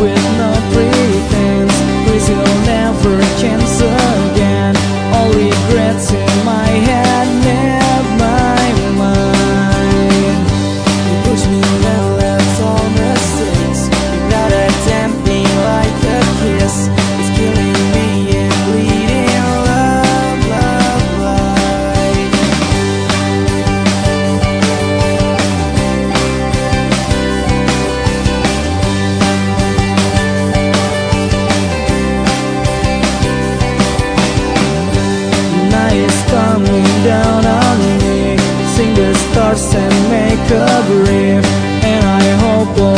with no pretense. With your and make a brief And I hope